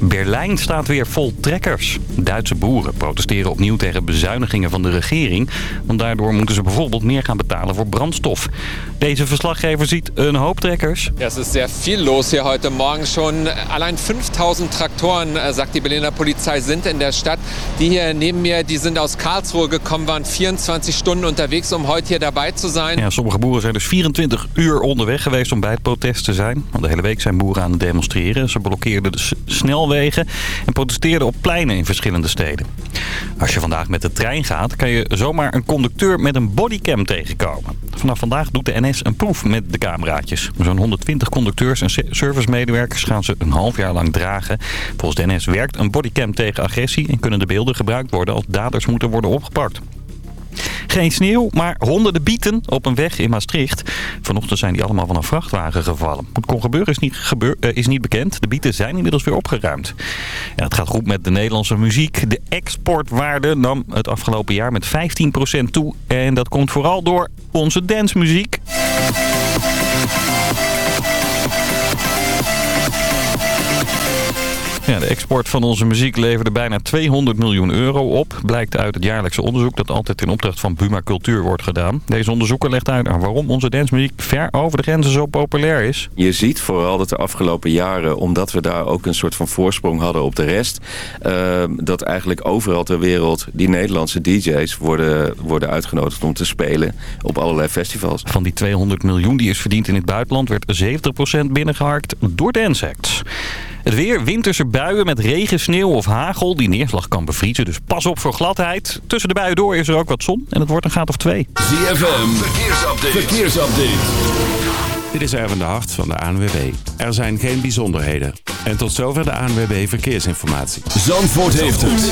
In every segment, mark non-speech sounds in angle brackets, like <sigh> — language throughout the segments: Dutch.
Berlijn staat weer vol trekkers. Duitse boeren protesteren opnieuw tegen bezuinigingen van de regering. Want daardoor moeten ze bijvoorbeeld meer gaan betalen voor brandstof. Deze verslaggever ziet een hoop trekkers. Ja, es ist sehr viel los hier heute Morgen schon. Allein 5000 Traktoren, äh, sagt die Berliner Polizei, sind in der Stadt. Die hier neben mir, die sind aus Karlsruhe gekommen, waren 24 Stunden unterwegs, um heute hier dabei zu sein. Ja, sommige boeren zijn dus 24 uur onderweg geweest om bij het protest te zijn. Want de hele week zijn boeren aan het demonstreren. Ze blokkeerden de snelwegen en protesteerden op pleinen in verschillende steden. Als je vandaag met de trein gaat, kan je zomaar een conducteur met een bodycam tegenkomen. Vanaf vandaag doet de NS een proef met de cameraatjes. Zo'n 120 conducteurs en servicemedewerkers gaan ze een half jaar lang dragen. Volgens de NS werkt een bodycam tegen agressie en kunnen de beelden gebruikt worden als daders moeten worden opgepakt. Geen sneeuw, maar honderden bieten op een weg in Maastricht. Vanochtend zijn die allemaal van een vrachtwagen gevallen. Wat kon gebeuren is niet, gebeur, uh, is niet bekend. De bieten zijn inmiddels weer opgeruimd. Ja, het gaat goed met de Nederlandse muziek. De exportwaarde nam het afgelopen jaar met 15% toe. En dat komt vooral door onze dancemuziek. Ja, de export van onze muziek leverde bijna 200 miljoen euro op. Blijkt uit het jaarlijkse onderzoek dat altijd in opdracht van Buma Cultuur wordt gedaan. Deze onderzoeker legt uit waarom onze dancemuziek ver over de grenzen zo populair is. Je ziet vooral dat de afgelopen jaren, omdat we daar ook een soort van voorsprong hadden op de rest... Uh, dat eigenlijk overal ter wereld die Nederlandse DJ's worden, worden uitgenodigd om te spelen op allerlei festivals. Van die 200 miljoen die is verdiend in het buitenland werd 70% binnengeharkt door dance acts. Het weer, winterse buien met regen, sneeuw of hagel. Die neerslag kan bevriezen, dus pas op voor gladheid. Tussen de buien door is er ook wat zon en het wordt een graad of twee. ZFM, verkeersupdate. verkeersupdate. Dit is Erwin de Hart van de ANWB. Er zijn geen bijzonderheden. En tot zover de ANWB Verkeersinformatie. Zandvoort heeft het.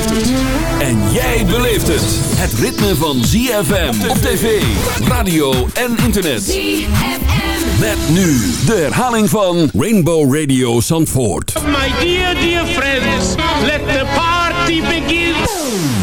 En jij beleeft het. Het ritme van ZFM op tv, radio en internet. ZFM. Met nu de herhaling van Rainbow Radio Zandvoort. My dear, dear friends, let the party begin.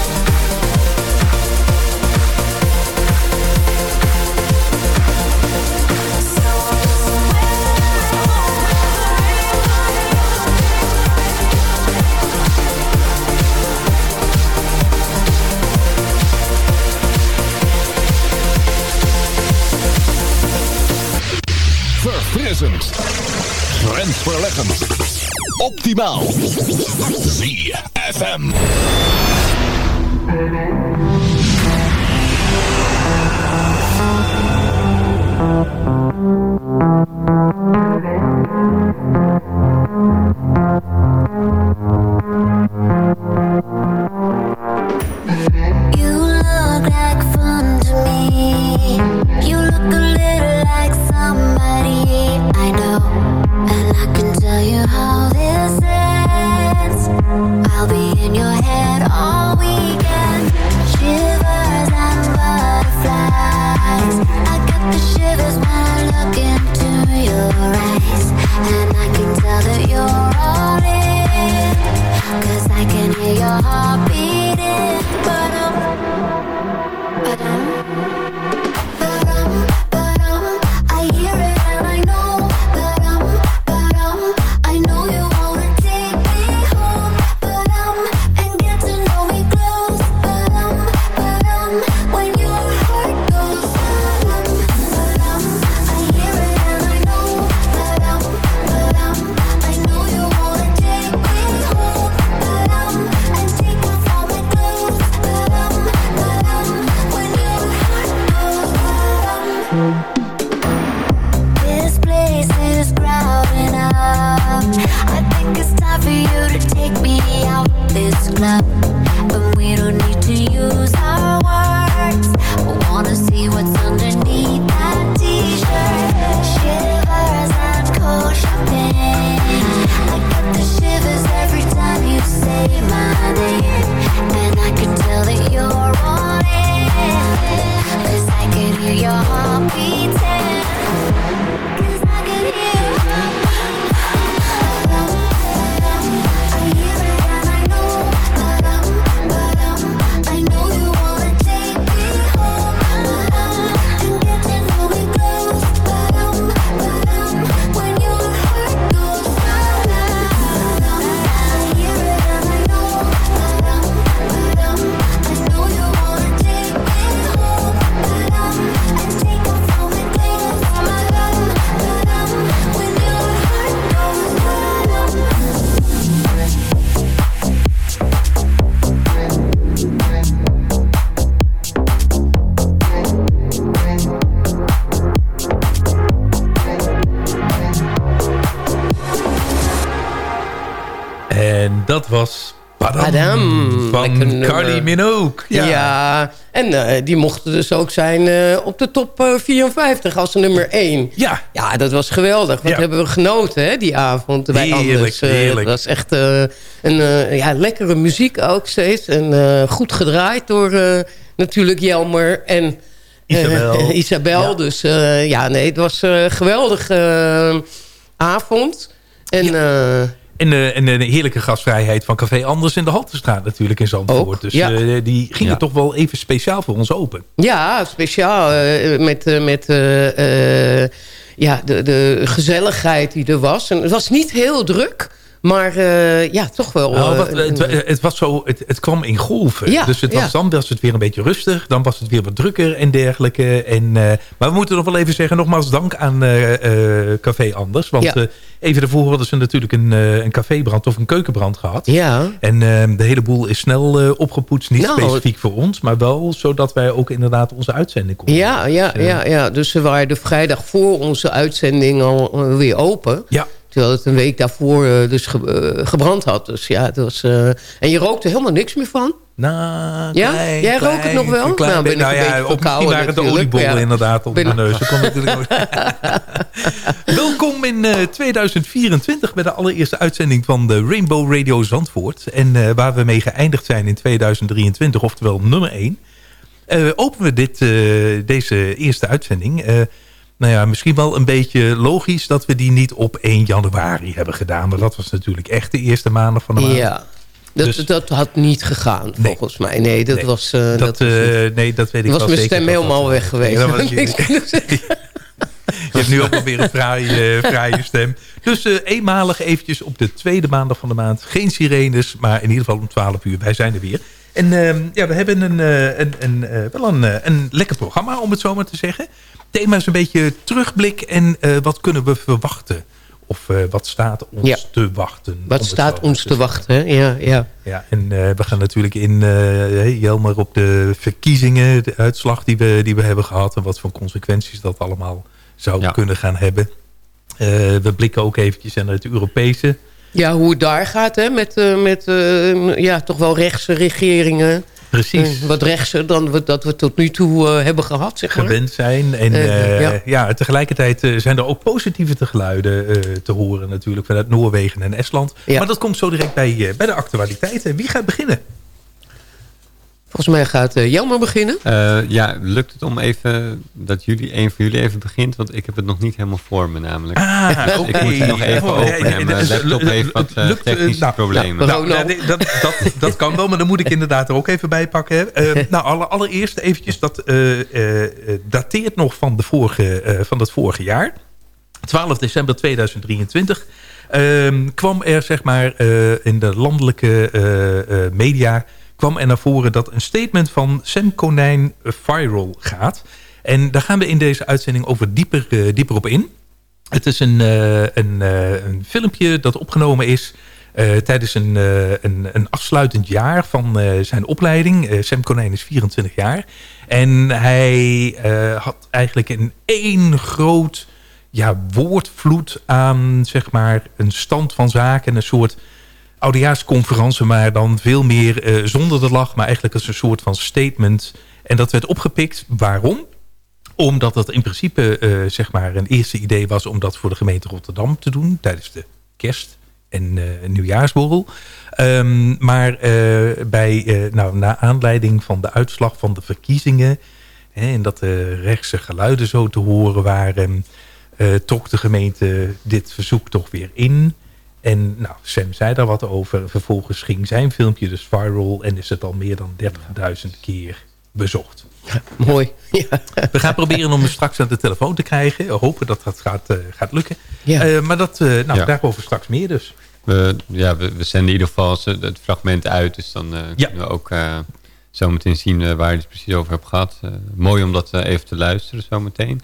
Grensverleggend. Optimaal. ZFM. You heart was Padam, Padam. van. Cardi Minogue. Ja, Ja. en eh, die mochten dus ook zijn eh, op de top eh, 54 als nummer 1. Ja. Ja, dat was geweldig. Wat Ja. hebben we genoten hè, die avond bij Heerlijk, Anders. Eh, heerlijk. Het was echt eh, een eh, ja, lekkere muziek ook steeds. En eh, goed gedraaid door eh, natuurlijk Jelmer en eh, Isabel. <laughs> Isabel. Ja. Dus eh, ja, nee, het was een geweldige eh, avond. En eh, En, de, en de heerlijke gastvrijheid van Café Anders in de Haltestraat natuurlijk in Zandvoort. Ook, dus ja. eh, die gingen Ja. toch wel even speciaal voor ons open. Ja, speciaal met, met ja, de, de gezelligheid die er was. En het was niet heel druk, maar eh, ja, toch wel. Nou, eh, wat, het, het, was zo, het, het kwam in golven. Ja, dus het was, ja. dan was het weer een beetje rustig. Dan was het weer wat drukker en dergelijke. En, eh, maar we moeten nog wel even zeggen, nogmaals dank aan Café Anders. Want Ja. even daarvoor hadden ze natuurlijk een, een cafébrand of een keukenbrand gehad. ja, En de hele boel is snel opgepoetst. Niet Nou, specifiek voor ons, maar wel zodat wij ook inderdaad onze uitzending konden. ja, ja, Dus, ja, ja. Dus ze waren de vrijdag voor onze uitzending al weer open. Ja, Terwijl het een week daarvoor eh, dus ge- eh, gebrand had. Dus ja, het was... eh, en je rookte helemaal niks meer van? Nou, Ja? klein, Jij rookt het nog wel? een klein Nou, ben ik nou ja, misschien waren de oliebollen ja. inderdaad op Ben- mijn neus. Kon natuurlijk ook. <laughs> Welkom in eh, 2024 bij de allereerste uitzending van de Rainbow Radio Zandvoort. En waar we mee geëindigd zijn in 2023, oftewel nummer 1. eh, openen we dit, deze eerste uitzending. Nou ja, misschien wel een beetje logisch dat we die niet op 1 januari hebben gedaan. Maar dat was natuurlijk echt de eerste maandag van de maand. Ja. Dat, Dus- dat had niet gegaan, Nee. volgens mij. Nee, dat Nee. was... eh, Dat, dat was eh, niet- nee, dat weet ik was wel mijn zeker stem helemaal weg geweest. Ja, dat <laughs> was je-. <laughs> Je hebt nu ook alweer een fraaie, eh, fraaie stem. Dus eenmalig eventjes op de tweede maandag van de maand. Geen sirenes, maar in ieder geval om 12 uur. Wij zijn er weer. En ehm, ja, we hebben een, eh, een, een, eh, wel een, eh, een lekker programma, om het zo maar te zeggen. Het thema is een beetje terugblik en wat kunnen we verwachten? Of wat staat ons Ja. te wachten? Wat staat ons te wachten? Ja, ja. Ja, en we gaan natuurlijk in, Jelmer, op de verkiezingen, de uitslag die we, die we hebben gehad... en wat voor consequenties dat allemaal zou Ja. kunnen gaan hebben. We blikken ook eventjes naar het Europese. Ja, hoe het daar gaat, hè? Met, eh, met eh, ja, toch wel rechtse regeringen. Precies. Eh, wat rechtser dan we, dat we tot nu toe hebben gehad, zeg maar. gewend zijn. En ja. ja. tegelijkertijd zijn er ook positieve te geluiden te horen natuurlijk vanuit Noorwegen en Estland. Ja. Maar dat komt zo direct bij, bij de actualiteiten. Wie gaat beginnen? Volgens mij gaat uh, Jelmer beginnen. Uh, ja, lukt het om even dat jullie, een van jullie even begint? Want ik heb het nog niet helemaal voor me namelijk. Ah, oké. ik moet het nog even Oh, openen. ja, ja, en mijn dus, laptop eh, heeft wat uh, lukt, eh, technische nou, problemen. Nou, nou, nee, dat, dat, dat kan wel, maar dan moet ik inderdaad er ook even bij pakken. Uh, <laughs> nou, alle, allereerst eventjes, dat uh, dateert nog van, de vorige, van het vorige jaar. 12 december 2023 ehm, kwam er zeg maar in de landelijke media kwam er naar voren dat een statement van Sam Konijn viral gaat. En daar gaan we in deze uitzending over dieper, uh, dieper op in. Het is een, uh, een, uh, een filmpje dat opgenomen is tijdens een, een, een, afsluitend jaar van zijn opleiding. Sam Konijn is 24 jaar. En hij had eigenlijk een één groot ja, woordvloed aan zeg maar, een stand van zaken. Een soort oudejaarsconferentie, maar dan veel meer uh, zonder de lach. Maar eigenlijk als een soort van statement. En dat werd opgepikt. Waarom? Omdat het in principe uh, zeg maar een eerste idee was om dat voor de gemeente Rotterdam te doen. Tijdens de kerst- en uh, nieuwjaarsborrel. Um, maar bij, nou, na aanleiding van de uitslag van de verkiezingen... Hè, en dat de rechtse geluiden zo te horen waren... trok de gemeente dit verzoek toch weer in... En nou, Sam zei daar wat over. Vervolgens ging zijn filmpje dus viral en is het al meer dan 30.000 keer bezocht. Ja, mooi. Ja. We gaan proberen om hem straks aan de telefoon te krijgen. Hopen dat dat gaat, uh, gaat lukken. Ja. Uh, maar dat, uh, nou, Ja. daarover straks meer dus. We, ja, we, we zenden in ieder geval het fragment uit. Dus dan Ja. kunnen we ook zo meteen zien waar je het precies over hebt gehad. mooi om dat even te luisteren zo meteen.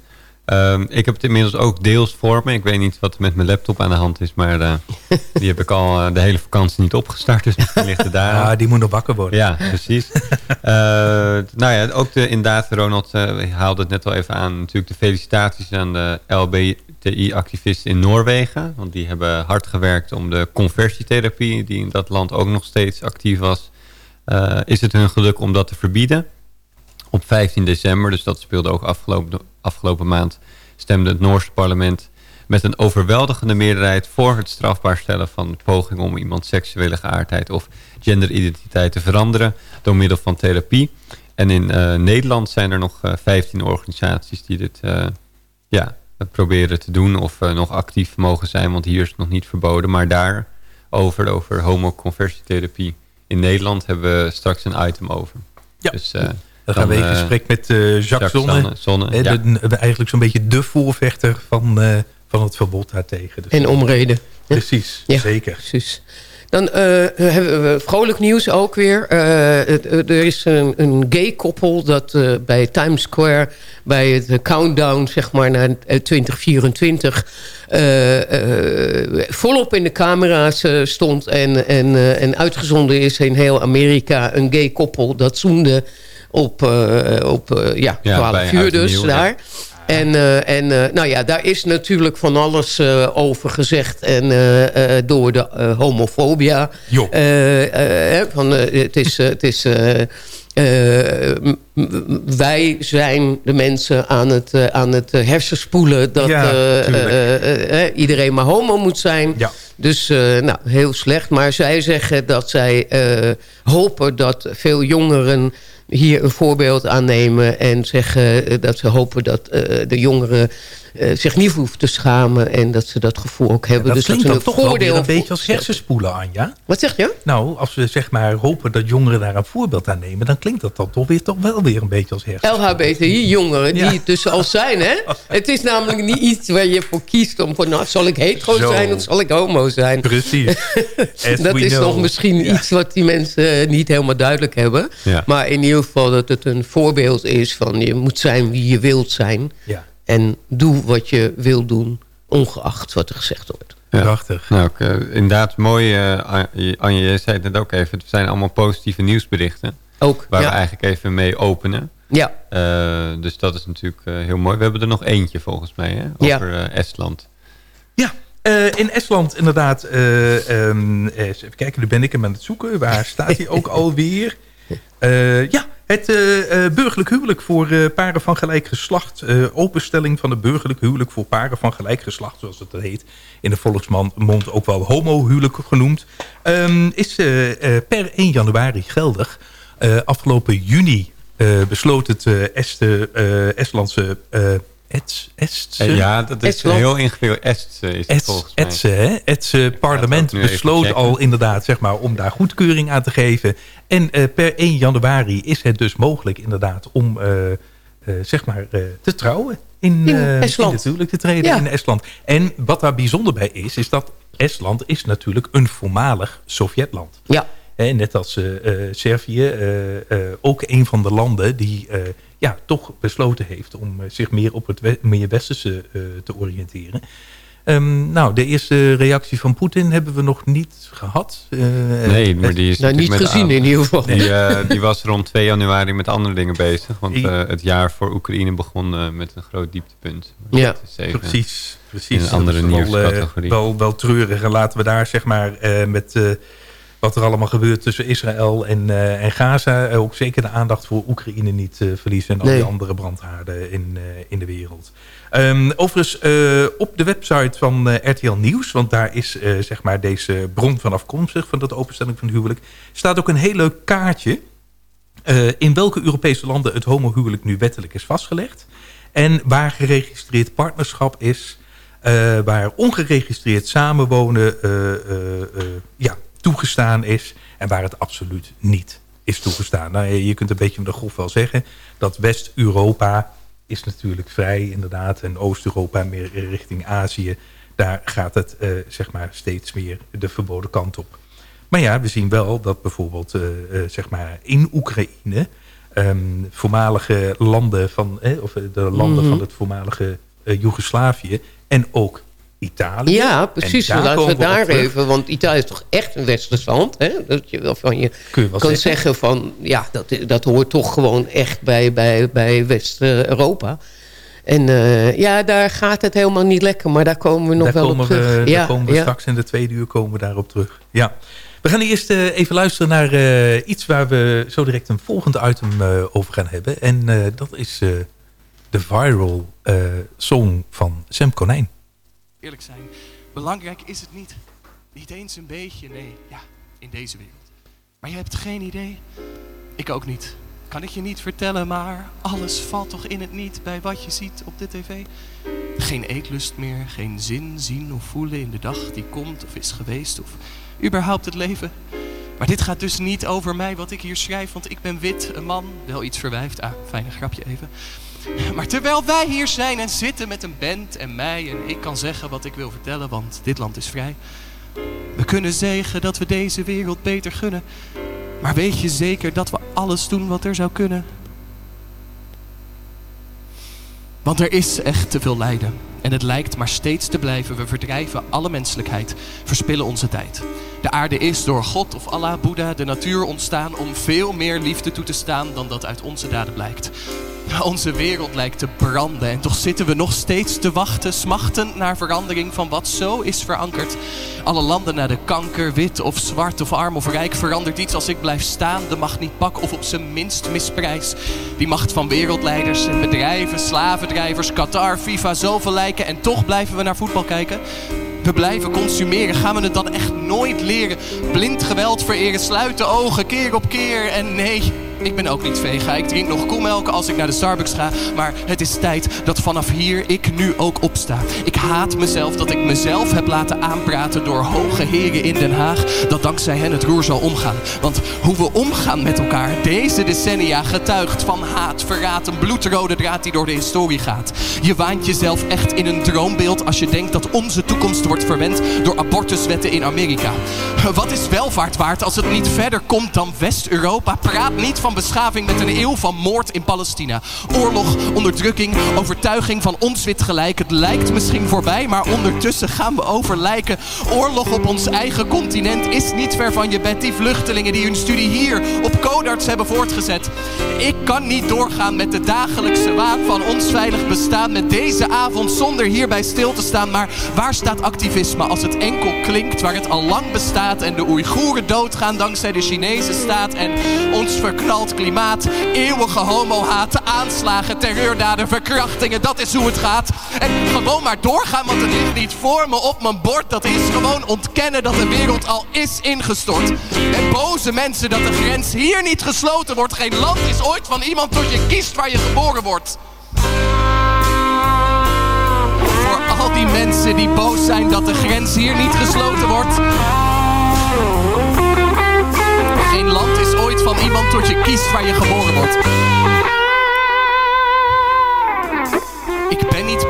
Um, ik heb het inmiddels ook deels voor me. Ik weet niet wat er met mijn laptop aan de hand is. Maar uh, <laughs> die heb ik al uh, de hele vakantie niet opgestart. Dus misschien ligt het daar. Ah, die moet nog wakker worden. Ja, precies. uh, <laughs> nou ja, ook de, inderdaad, Ronald haalde het net al even aan. Natuurlijk de felicitaties aan de LHBTI-activisten in Noorwegen. Want die hebben hard gewerkt om de conversietherapie... die in dat land ook nog steeds actief was... Uh, is het hun geluk om dat te verbieden. Op 15 december, dus dat speelde ook afgelopen, afgelopen maand... stemde het Noorse parlement met een overweldigende meerderheid... voor het strafbaar stellen van poging om iemands seksuele geaardheid... of genderidentiteit te veranderen door middel van therapie... En in uh, Nederland zijn er nog uh, 15 organisaties die dit uh, ja, proberen te doen of nog actief mogen zijn. Want hier is het nog niet verboden. Maar daar over, over homoconversietherapie in Nederland hebben we straks een item over. Ja. Dus, dan gaan we in gesprek met Jacques, Jacques Zonne. Zonne ja. de, eigenlijk zo'n beetje de voorvechter van, van het verbod daartegen. Dus en omreden. Precies, ja, zeker. Precies. Dan uh, hebben we vrolijk nieuws ook weer. Uh, er is een, een gay koppel dat uh, bij Times Square... bij het countdown zeg maar, naar 2024... volop in de camera's stond... En, en, en uitgezonden is in heel Amerika een gay koppel... dat zoende op, op ja, 12 uur dus daar. En, uh, en uh, nou ja, daar is natuurlijk van alles uh, over gezegd. En door de homofobia. van, het is... het is wij zijn de mensen aan het, aan het hersenspoelen... dat ja, iedereen maar homo moet zijn. Ja. Dus nou, heel slecht. Maar zij zeggen dat zij hopen dat veel jongeren hier een voorbeeld aan nemen... en zeggen dat ze hopen dat uh, de jongeren uh, zich niet hoeven te schamen... en dat ze dat gevoel ook hebben. Ja, dat dus klinkt dat dan toch wel weer een beetje als hersenspoelen, Anja. Wat zeg je? Nou, als we zeg maar hopen dat jongeren daar een voorbeeld aan nemen... dan klinkt dat dan toch, weer, toch wel weer een beetje als hersenspoelen. LHBTI-jongeren, die het dus al zijn, hè? <laughs> Het is namelijk niet iets waar je voor kiest om... Voor, nou, zal ik hetero Zo. zijn of zal ik homo zijn? Precies. <laughs> dat is know. nog misschien ja. iets wat die mensen niet helemaal duidelijk hebben. Ja. Maar in ieder geval dat het een voorbeeld is van... je moet zijn wie je wilt zijn... Ja. En doe wat je wil doen, ongeacht wat er gezegd wordt. Ja. Prachtig. Nou, uh, inderdaad, mooi. Uh, Anje, je zei het net ook even. Het zijn allemaal positieve nieuwsberichten. Ook, Waar ja. we eigenlijk even mee openen. Ja. Uh, dus dat is natuurlijk heel mooi. We hebben er nog eentje volgens mij, hè? Over ja. Estland. Ja, in Estland inderdaad. Um, even kijken, nu ben ik hem aan het zoeken. Waar <laughs> staat hij ook alweer? Ja, het uh, uh, burgerlijk huwelijk voor paren van gelijk geslacht. openstelling van het burgerlijk huwelijk voor paren van gelijk geslacht, zoals het heet. In de volksmond ook wel homohuwelijk genoemd. Um, is per 1 januari geldig. afgelopen juni besloot het Est, Estlandse... Estse? Ja, dat is heel ingewikkeld. Estse is het volgens mij. Hè? Estse parlement besloot al inderdaad zeg maar, om daar goedkeuring aan te geven. En uh, per 1 januari is het dus mogelijk inderdaad om uh, uh, zeg maar, te trouwen. In, Estland. natuurlijk te treden Ja. in Estland. En wat daar bijzonder bij is, is dat Estland is natuurlijk een voormalig Sovjetland. Ja. Hè, net als uh, uh, Servië, uh, ook een van de landen die ja, toch besloten heeft om zich meer op het we meer westerse te oriënteren. Um, nou, de eerste reactie van Poetin hebben we nog niet gehad. nee, maar die is nou, niet met gezien in ieder geval. Die, die, was rond 2 januari met andere dingen bezig. Want het jaar voor Oekraïne begon met een groot dieptepunt. Maar ja, precies. precies. In een andere nieuwscategorie. Wel, wel, wel treurig. En laten we daar zeg maar met wat er allemaal gebeurt tussen Israël en, uh, en Gaza. Uh, ook zeker de aandacht voor Oekraïne niet uh, verliezen. En al nee. die andere brandhaarden in, in de wereld. Um, overigens op de website van RTL Nieuws. Want daar is zeg maar deze bron van afkomstig. Van dat openstelling van huwelijk. Staat ook een heel leuk kaartje. in welke Europese landen het homohuwelijk nu wettelijk is vastgelegd. En waar geregistreerd partnerschap is. waar ongeregistreerd samenwonen ja, toegestaan is en waar het absoluut niet is toegestaan. Nou, je kunt een beetje met de grof wel zeggen dat West-Europa is natuurlijk vrij inderdaad en Oost-Europa meer richting Azië. Daar gaat het uh, zeg maar steeds meer de verboden kant op. Maar ja, we zien wel dat bijvoorbeeld uh, uh, zeg maar in Oekraïne um, voormalige landen van, eh, of de landen mm -hmm. van het voormalige Joegoslavië en ook Italië. Ja, precies. Laten we daar even. Want Italië is toch echt een westers land. Hè? Dat je wel van je, Kun je kan zeggen. zeggen van... Ja, dat, dat hoort toch gewoon echt bij, bij, bij West-Europa. En ja, daar gaat het helemaal niet lekker. Maar daar komen we nog wel op terug. We, ja, daar komen we straks in de tweede uur komen we daarop terug. Ja. We gaan eerst even luisteren naar iets waar we zo direct een volgende item over gaan hebben. En dat is de viral song van Sam Konijn. Eerlijk zijn, belangrijk is het niet. Niet eens een beetje, nee. Ja, in deze wereld. Maar je hebt geen idee. Ik ook niet. Kan ik je niet vertellen, maar alles valt toch in het niet bij wat je ziet op de tv. Geen eetlust meer, geen zin zien of voelen in de dag die komt of is geweest of überhaupt het leven. Maar dit gaat dus niet over mij wat ik hier schrijf, want ik ben wit, een man, wel iets verwijfd. Ah, fijne grapje even. Maar terwijl wij hier zijn en zitten met een band en mij en ik kan zeggen wat ik wil vertellen, want dit land is vrij. We kunnen zeggen dat we deze wereld beter gunnen. Maar weet je zeker dat we alles doen wat er zou kunnen? Want er is echt te veel lijden. En het lijkt maar steeds te blijven. We verdrijven alle menselijkheid, verspillen onze tijd. De aarde is door God of Allah, Boeddha, de natuur ontstaan om veel meer liefde toe te staan dan dat uit onze daden blijkt. Onze wereld lijkt te branden en toch zitten we nog steeds te wachten, smachtend naar verandering van wat zo is verankerd. Alle landen naar de kanker, wit of zwart of arm of rijk, verandert iets als ik blijf staan, de macht niet pak of op zijn minst misprijs. Die macht van wereldleiders en bedrijven, slavendrijvers, Qatar, FIFA, zoveel lijken en toch blijven we naar voetbal kijken. We blijven consumeren. Gaan we het dan echt nooit leren? Blind geweld vereren, sluiten ogen keer op keer. En nee, ik ben ook niet vega. Ik drink nog koelmelk als ik naar de Starbucks ga. Maar het is tijd dat vanaf hier ik nu ook opsta. Ik haat mezelf dat ik mezelf heb laten aanpraten door hoge heren in Den Haag. Dat dankzij hen het roer zal omgaan. Want hoe we omgaan met elkaar deze decennia getuigt van haat, verraad. Een bloedrode draad die door de historie gaat. Je waant jezelf echt in een droombeeld als je denkt dat onze toekomst wordt verwend door abortuswetten in Amerika. Wat is welvaart waard als het niet verder komt dan West-Europa? Praat niet van van beschaving met een eeuw van moord in Palestina. Oorlog, onderdrukking, overtuiging van ons wit gelijk. Het lijkt misschien voorbij, maar ondertussen gaan we over lijken. Oorlog op ons eigen continent is niet ver van je bed. Die vluchtelingen die hun studie hier op Codarts hebben voortgezet. Ik kan niet doorgaan met de dagelijkse waan van ons veilig bestaan. Met deze avond zonder hierbij stil te staan. Maar waar staat activisme als het enkel klinkt waar het al lang bestaat. En de Oeigoeren doodgaan dankzij de Chinese staat. En ons klimaat, eeuwige homohaat, aanslagen, terreurdaden, verkrachtingen. Dat is hoe het gaat. En gewoon maar doorgaan, want het ligt niet voor me op mijn bord. Dat is gewoon ontkennen dat de wereld al is ingestort. En boze mensen dat de grens hier niet gesloten wordt. Geen land is ooit van iemand tot je kiest waar je geboren wordt. Voor al die mensen die boos zijn dat de grens hier niet gesloten wordt. Van iemand tot je kiest waar je geboren wordt.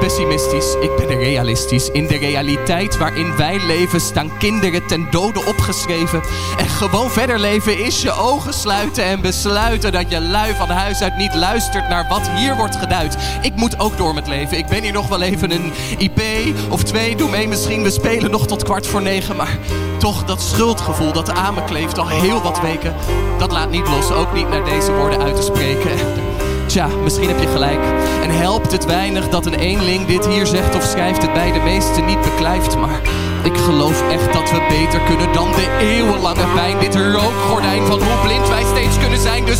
Pessimistisch, ik ben realistisch. In de realiteit waarin wij leven staan kinderen ten dode opgeschreven. En gewoon verder leven is je ogen sluiten en besluiten dat je lui van huis uit niet luistert naar wat hier wordt geduid. Ik moet ook door met leven. Ik ben hier nog wel even een IP of twee. Doe mee misschien, we spelen nog tot kwart voor negen. Maar toch dat schuldgevoel dat aan me kleeft al heel wat weken. Dat laat niet los, ook niet naar deze woorden uit te spreken. Tja, misschien heb je gelijk. En helpt het weinig dat een eenling dit hier zegt of schrijft het bij de meesten niet beklijft. Maar ik geloof echt dat we beter kunnen dan de eeuwenlange pijn. Dit rookgordijn van hoe blind wij steeds kunnen zijn. Dus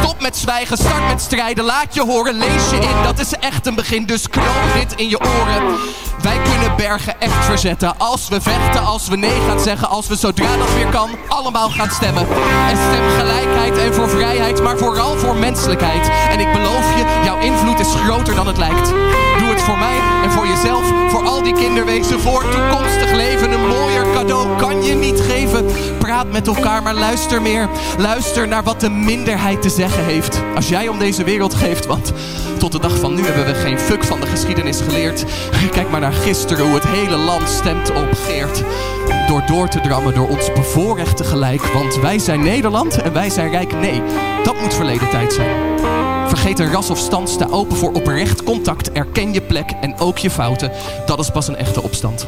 stop met zwijgen, start met strijden. Laat je horen, lees je in. Dat is echt een begin, dus knoop dit in je oren. Wij kunnen bergen echt verzetten. Als we vechten, als we nee gaan zeggen. Als we zodra dat weer kan, allemaal gaan stemmen. En stem gelijkheid en voor vrijheid, maar vooral voor menselijkheid. En ik beloof je, jouw invloed is groter dan het lijkt. Doe het voor mij en voor jezelf, voor al die kinderwezen, voor toekomstig leven. Een mooier cadeau kan je niet geven. Praat met elkaar, maar luister meer. Luister naar wat de minderheid te zeggen heeft. Als jij om deze wereld geeft, want tot de dag van nu hebben we geen fuck van de geschiedenis geleerd. Kijk maar naar gisteren, hoe het hele land stemt op Geert. Door door te drammen door ons bevoorrechte gelijk. Want wij zijn Nederland en wij zijn rijk. Nee, dat moet verleden tijd zijn. Vergeet een ras of stand, sta open voor oprecht contact. Erken je plek en ook je fouten. Dat is pas een echte opstand.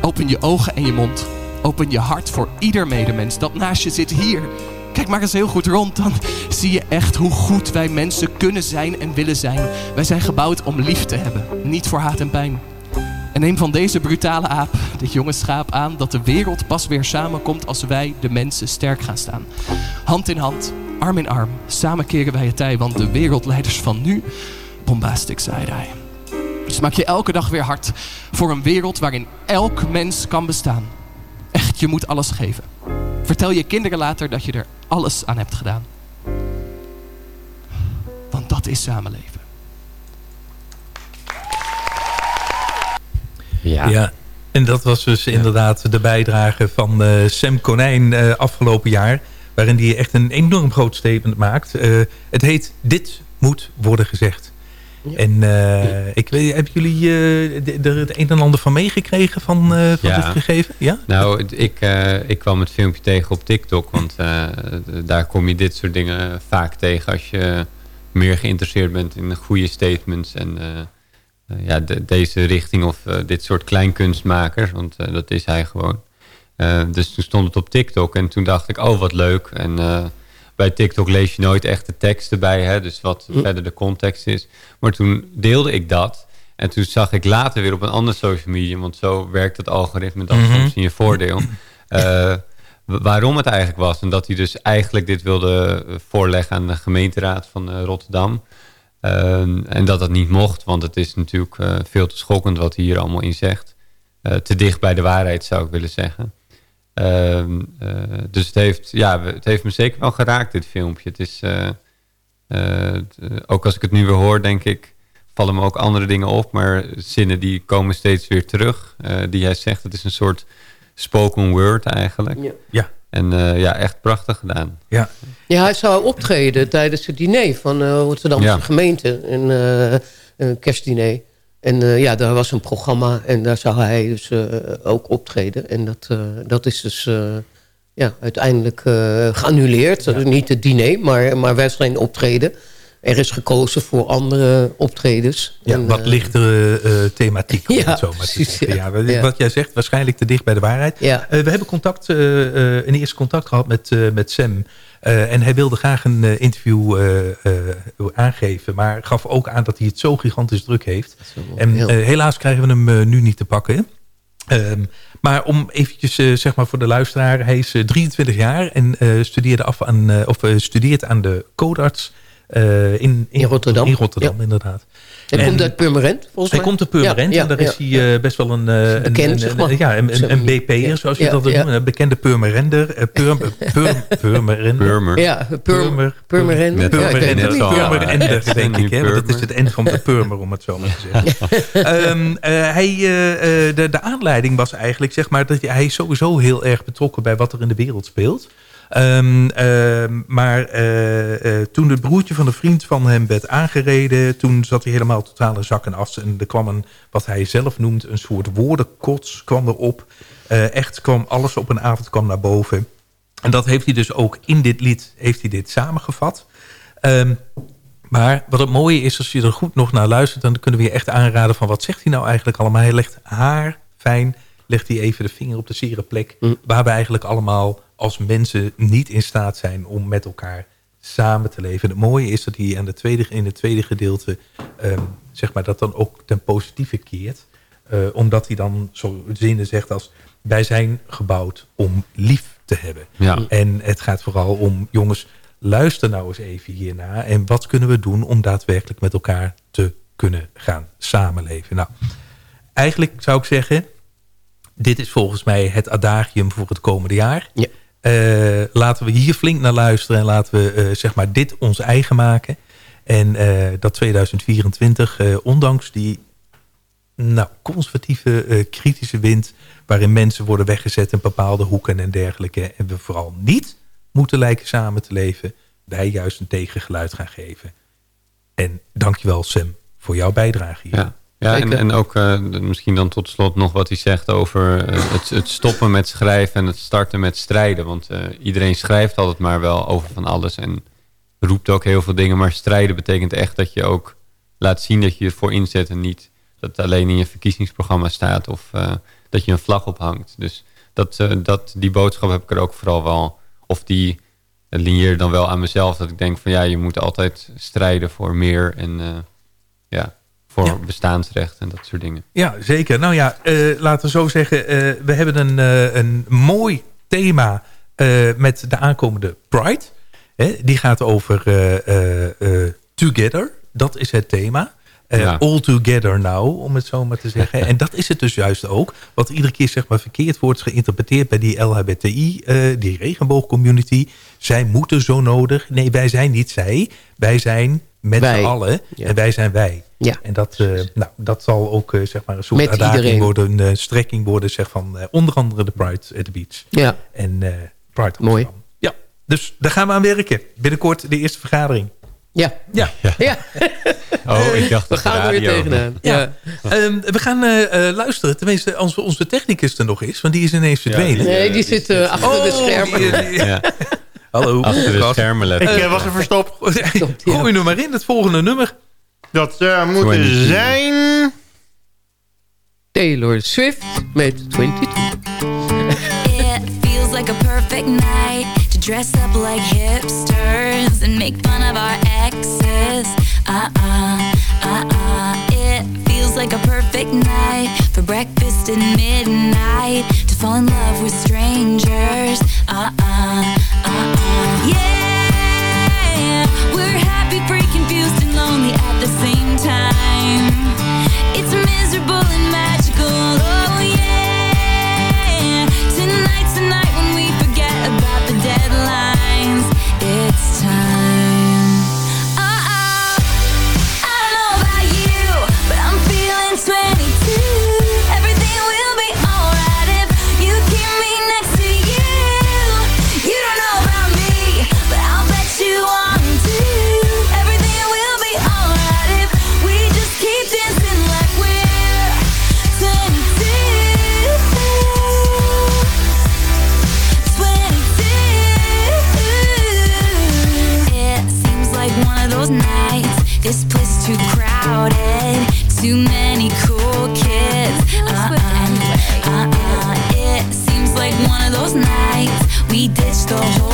Open je ogen en je mond. Open je hart voor ieder medemens dat naast je zit hier. Kijk maar eens heel goed rond, dan zie je echt hoe goed wij mensen kunnen zijn en willen zijn. Wij zijn gebouwd om lief te hebben, niet voor haat en pijn. En neem van deze brutale aap, dit jonge schaap aan, dat de wereld pas weer samenkomt als wij, de mensen, sterk gaan staan. Hand in hand, arm in arm, samen keren wij het tij, want de wereldleiders van nu, bombastic side-eye. Dus maak je elke dag weer hard voor een wereld waarin elk mens kan bestaan. Echt, je moet alles geven. Vertel je kinderen later dat je er alles aan hebt gedaan. Want dat is samenleven. Ja. ja. En dat was dus inderdaad de bijdrage van uh, Sam Konijn uh, afgelopen jaar. Waarin hij echt een enorm groot statement maakt. Uh, het heet Dit moet worden gezegd. Ja. En ik weet, hebben jullie er het een en ander van meegekregen van, van ja. dit gegeven? Ja? Nou, ik, ik kwam het filmpje tegen op TikTok. Want daar kom je dit soort dingen vaak tegen als je meer geïnteresseerd bent in goede statements en uh, ja, de, deze richting of uh, dit soort kleinkunstmakers. Want uh, dat is hij gewoon. dus toen stond het op TikTok en toen dacht ik, oh wat leuk. En bij TikTok lees je nooit echt de teksten bij, hè, dus wat hm. verder de context is. Maar toen deelde ik dat. En toen zag ik later weer op een ander social media, want zo werkt het algoritme dan mm -hmm. soms in je voordeel. waarom het eigenlijk was. En dat hij dus eigenlijk dit wilde voorleggen aan de gemeenteraad van Rotterdam. Ehm, en dat dat niet mocht, want het is natuurlijk uh, veel te schokkend wat hij hier allemaal in zegt. Uh, te dicht bij de waarheid zou ik willen zeggen. Ehm, uh, dus het heeft, ja, het heeft me zeker wel geraakt, dit filmpje. Het is, ook als ik het nu weer hoor, denk ik, vallen me ook andere dingen op. Maar zinnen die komen steeds weer terug. die hij zegt, het is een soort spoken word eigenlijk. Ja. ja. En uh, ja, echt prachtig gedaan. Ja. ja, hij zou optreden tijdens het diner van uh, Rotterdamse ja. gemeente. Een, uh, een kerstdiner. En ja, daar was een programma en daar zou hij dus ook optreden. En dat, dat is dus ja, uiteindelijk geannuleerd. Ja. Niet het diner, maar, maar wel geen optreden er is gekozen voor andere optredens. Ja, en, wat uh, lichtere uh, thematiek. Om <laughs> ja, het zo maar ja. ja. Wat jij zegt, waarschijnlijk te dicht bij de waarheid. Ja. Uh, we hebben contact, een eerste contact gehad met, met Sam. en hij wilde graag een interview aangeven. Maar gaf ook aan dat hij het zo gigantisch druk heeft. En helaas krijgen we hem nu niet te pakken. Um, maar om eventjes, zeg maar voor de luisteraar. Hij is 23 jaar en studeerde af aan, of studeert aan de codarts uh, in, in, in, Rotterdam. In Rotterdam, ja. inderdaad. Hij komt uit Purmerend, volgens mij. Hij komt uit Purmerend ja, en daar is hij uh, best wel een... Uh, Bekend, een, zeg maar. Ja, een, een, een BP'er, zoals je dat noemt. Een bekende Purmerender. Uh, Pur, <laughs> pur, Purmerender. Purmer. Ja, Purmer. Purmerender. Purmerender, Purmerender denk ik. Hè, want dat is het eind van de Purmer, om het zo maar te zeggen. um, <laughs> hij, de, de aanleiding was eigenlijk, zeg maar, dat hij sowieso heel erg betrokken bij wat er in de wereld speelt. Um, um, maar uh, uh, toen het broertje van een vriend van hem werd aangereden... toen zat hij helemaal totaal in zak en as. En er kwam een, wat hij zelf noemt, een soort woordenkots kwam erop. Uh, echt kwam alles op een avond kwam naar boven. En dat heeft hij dus ook in dit lied heeft hij dit samengevat. Um, maar wat het mooie is, als je er goed nog naar luistert... dan kunnen we je echt aanraden van wat zegt hij nou eigenlijk allemaal. Hij legt haar fijn, legt hij even de vinger op de zere plek... Mm. waar we eigenlijk allemaal als mensen niet in staat zijn om met elkaar samen te leven. het mooie is dat hij aan de tweede, in het tweede gedeelte um, zeg maar, dat dan ook ten positieve keert. Uh, omdat hij dan zo zinnen zegt als... wij zijn gebouwd om lief te hebben. Ja. En het gaat vooral om, jongens, luister nou eens even hierna. En wat kunnen we doen om daadwerkelijk met elkaar te kunnen gaan samenleven? Nou, eigenlijk zou ik zeggen... dit is volgens mij het adagium voor het komende jaar. Ja. Uh, laten we hier flink naar luisteren en laten we uh, zeg maar dit ons eigen maken. En uh, dat 2024, ondanks die nou, conservatieve, kritische wind... waarin mensen worden weggezet in bepaalde hoeken en dergelijke... en we vooral niet moeten lijken samen te leven... wij juist een tegengeluid gaan geven. En dankjewel Sam voor jouw bijdrage hier. Ja. Ja, en, en ook uh, misschien dan tot slot nog wat hij zegt over uh, het, het, stoppen met schrijven en het starten met strijden. Want uh, iedereen schrijft altijd maar wel over van alles en roept ook heel veel dingen. Maar strijden betekent echt dat je ook laat zien dat je ervoor inzet en niet dat het alleen in je verkiezingsprogramma staat of dat je een vlag ophangt. Dus dat, dat, die boodschap heb ik er ook vooral wel, of die lineer dan wel aan mezelf. Dat ik denk van ja, je moet altijd strijden voor meer en ja, voor bestaansrecht en dat soort dingen. Ja, zeker. Nou ja, laten we zo zeggen, we hebben een, een mooi thema met de aankomende Pride. die gaat over Together. Dat is het thema. All together now, om het zo maar te zeggen. <laughs> en dat is het dus juist ook. Wat iedere keer zeg maar, verkeerd wordt geïnterpreteerd bij die LHBTI, eh, die regenboogcommunity. Zij moeten zo nodig. Nee, wij zijn niet zij. Wij zijn met z'n allen. En wij zijn wij. Ja. En dat, uh, nou, dat zal ook zeg maar een soort uitdaging worden. Een strekking worden zeg, van onder andere de Pride at the Beach. Ja. En Pride Mooi. Ja, dus daar gaan we aan werken. Binnenkort de eerste vergadering. Ja. Ja. ja. <laughs> Oh, ik dacht we gaan er weer tegenaan. Ja. Ehm, we gaan uh, luisteren. Tenminste, als onze technicus er nog is. Want die is ineens verdwenen. Nee, die zit uh, achter oh, de schermen. ja. Hallo. Achter de schermen letten. Ik was er verstopt. Gooi nu maar in, het volgende nummer. Dat uh, moet zijn... Taylor Swift met 22. It feels like a perfect night. dress up like hipsters and make fun of our exes. Uh-uh, uh-uh. It feels like a perfect night for breakfast at midnight to fall in love with strangers. Uh-uh, uh-uh. Yeah, we're happy, free, confused, and lonely at the same time. so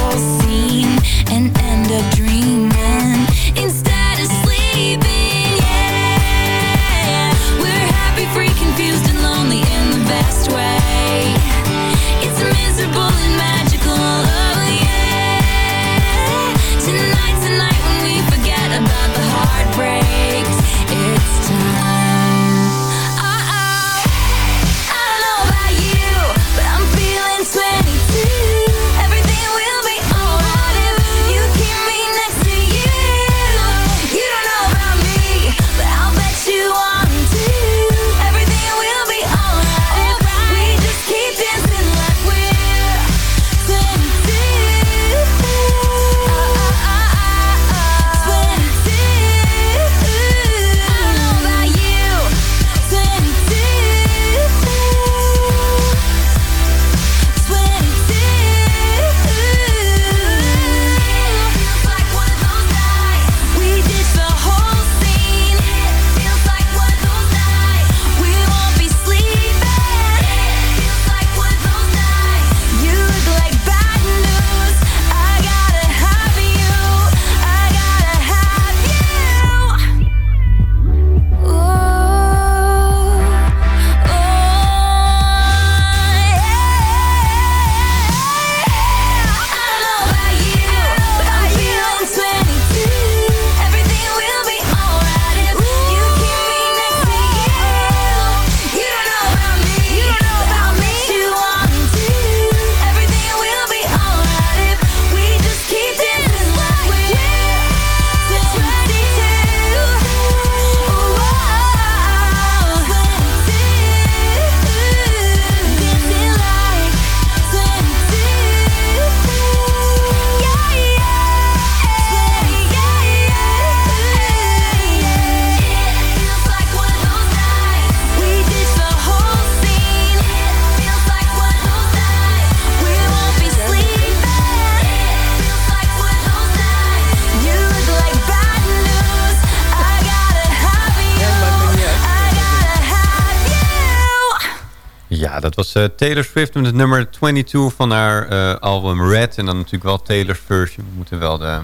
dat was uh, Taylor Swift met het nummer 22 van haar uh, album Red. En dan natuurlijk wel Taylor's version. We moeten wel de,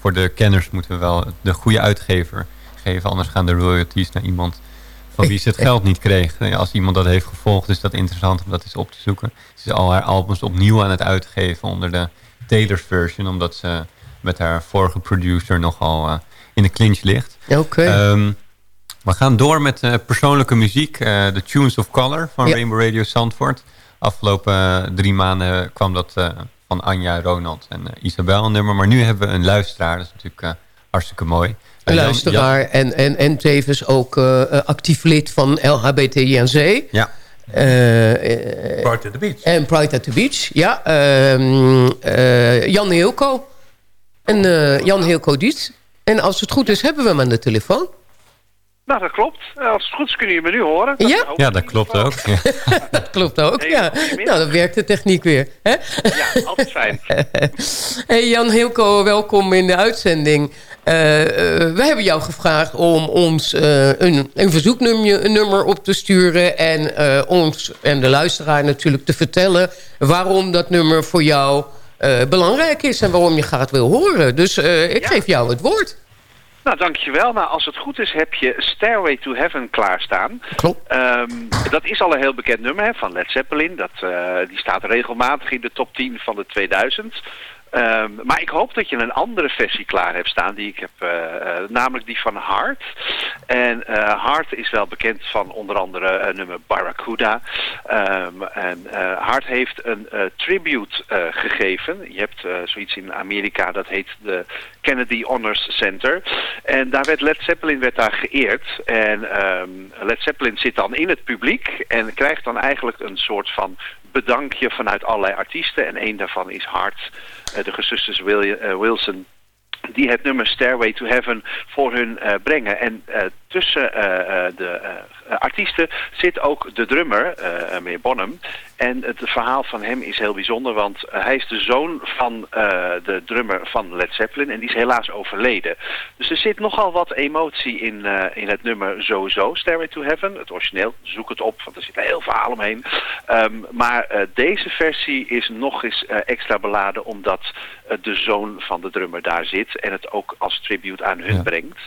voor de kenners moeten we wel de goede uitgever geven. Anders gaan de royalties naar iemand van wie ze het geld niet kreeg. Als iemand dat heeft gevolgd is dat interessant om dat eens op te zoeken. Ze is al haar albums opnieuw aan het uitgeven onder de Taylor's version. Omdat ze met haar vorige producer nogal uh, in de clinch ligt. Oké. Ehm, we gaan door met uh, persoonlijke muziek. Uh, The Tunes of Color van ja. Rainbow Radio Zandvoort. Afgelopen drie maanden kwam dat van Anja, Ronald en Isabel een nummer. Maar nu hebben we een luisteraar. Dat is natuurlijk hartstikke mooi. Een luisteraar Jan... en, en, en tevens ook actief lid van LHBTINC. Ja. Pride at the Beach. En Pride at the Beach, ja. Uh, uh, Jan Hilco. En uh, Jan Hilco Dietz. En als het goed is, hebben we hem aan de telefoon. Nou, dat klopt. Als het goed is, kunnen jullie me nu horen. Dat ja? ja, dat klopt ook. Ja. dat klopt ook, ja. <laughs> Nou, dan werkt de techniek weer. Hè? Ja, altijd fijn. <laughs> hey Jan Hilco, welkom in de uitzending. Uh, we hebben jou gevraagd om ons uh, een, een verzoeknummer een nummer op te sturen... en uh, ons en de luisteraar natuurlijk te vertellen... waarom dat nummer voor jou belangrijk is... en waarom je graag wil horen. Dus ik ja. geef jou het woord. Nou, dankjewel. Nou, als het goed is heb je Stairway to Heaven klaarstaan. Klopt. Um, dat is al een heel bekend nummer hè, van Led Zeppelin. Dat, uh, die staat regelmatig in de top 10 van de 2000. Um, maar ik hoop dat je een andere versie klaar hebt staan die ik heb, uh, uh, namelijk die van Hart. En uh, Hart is wel bekend van onder andere nummer Barracuda. Um, en Hart heeft een tribute gegeven. Je hebt zoiets in Amerika, dat heet de Kennedy Honors Center. En daar werd Led Zeppelin werd daar geëerd. En um, Led Zeppelin zit dan in het publiek en krijgt dan eigenlijk een soort van bedankje vanuit allerlei artiesten. En een daarvan is Hart, de gezusters Wilson die het nummer Stairway to Heaven voor hun uh, brengen. En uh, tussen uh, de artiesten zit ook de drummer, meneer Bonham. En het verhaal van hem is heel bijzonder, want hij is de zoon van de drummer van Led Zeppelin. En die is helaas overleden. Dus er zit nogal wat emotie in, in het nummer sowieso, Stairway to Heaven. Het origineel, zoek het op, want er zit een heel verhaal omheen. Um, maar deze versie is nog eens extra beladen, omdat de zoon van de drummer daar zit en het ook als tribute aan hun ja. brengt.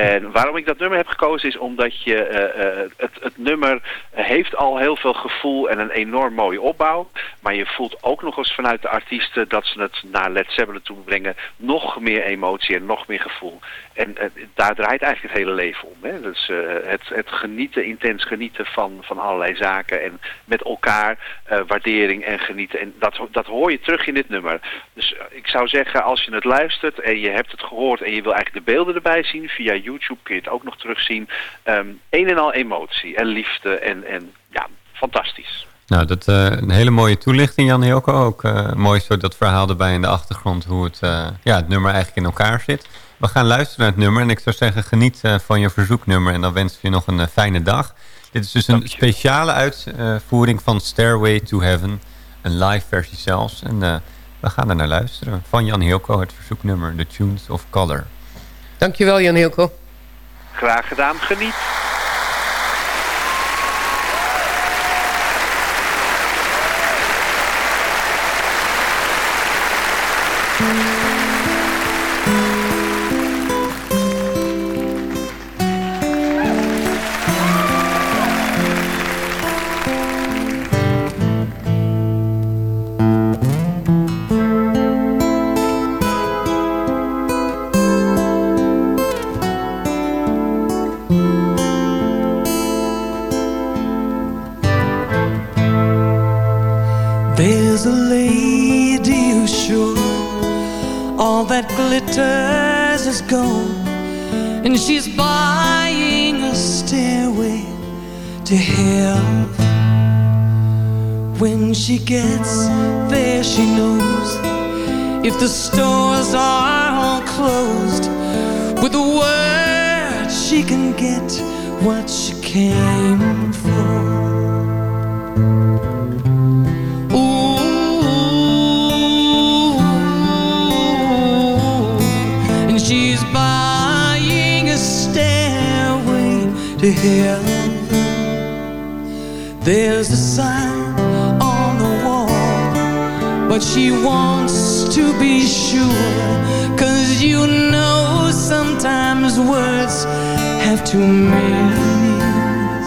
En waarom ik dat nummer heb gekozen is omdat je uh, uh, het, het nummer heeft al heel veel gevoel en een enorm mooie opbouw. Maar je voelt ook nog eens vanuit de artiesten dat ze het naar Led Zeppelin toe brengen. Nog meer emotie en nog meer gevoel. En uh, daar draait eigenlijk het hele leven om. Hè? Dus het, het genieten, intens genieten van, van allerlei zaken. En met elkaar waardering en genieten. En dat, dat hoor je terug in dit nummer. Dus ik zou zeggen, als je het luistert en je hebt het gehoord en je wil eigenlijk de beelden erbij zien via YouTube kun je het ook nog terugzien. Um, een en al emotie en liefde en, en ja, fantastisch. Nou, dat uh, een hele mooie toelichting, Jan Hilko. Ook uh, mooi zo dat verhaal erbij in de achtergrond, hoe het, uh, ja, het nummer eigenlijk in elkaar zit. We gaan luisteren naar het nummer en ik zou zeggen, geniet van je verzoeknummer en dan wens ik je nog een fijne dag. Dit is dus een speciale uitvoering van Stairway to Heaven, een live versie zelfs. En we gaan er naar luisteren. Van Jan Hilko, het verzoeknummer The Tunes of Color. Dankjewel Jan Hilko. Graag gedaan, geniet. words have two meanings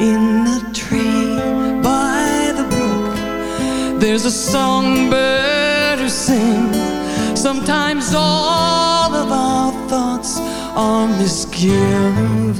in the tree by the brook there's a songbird who sings sometimes all of our thoughts are misgiven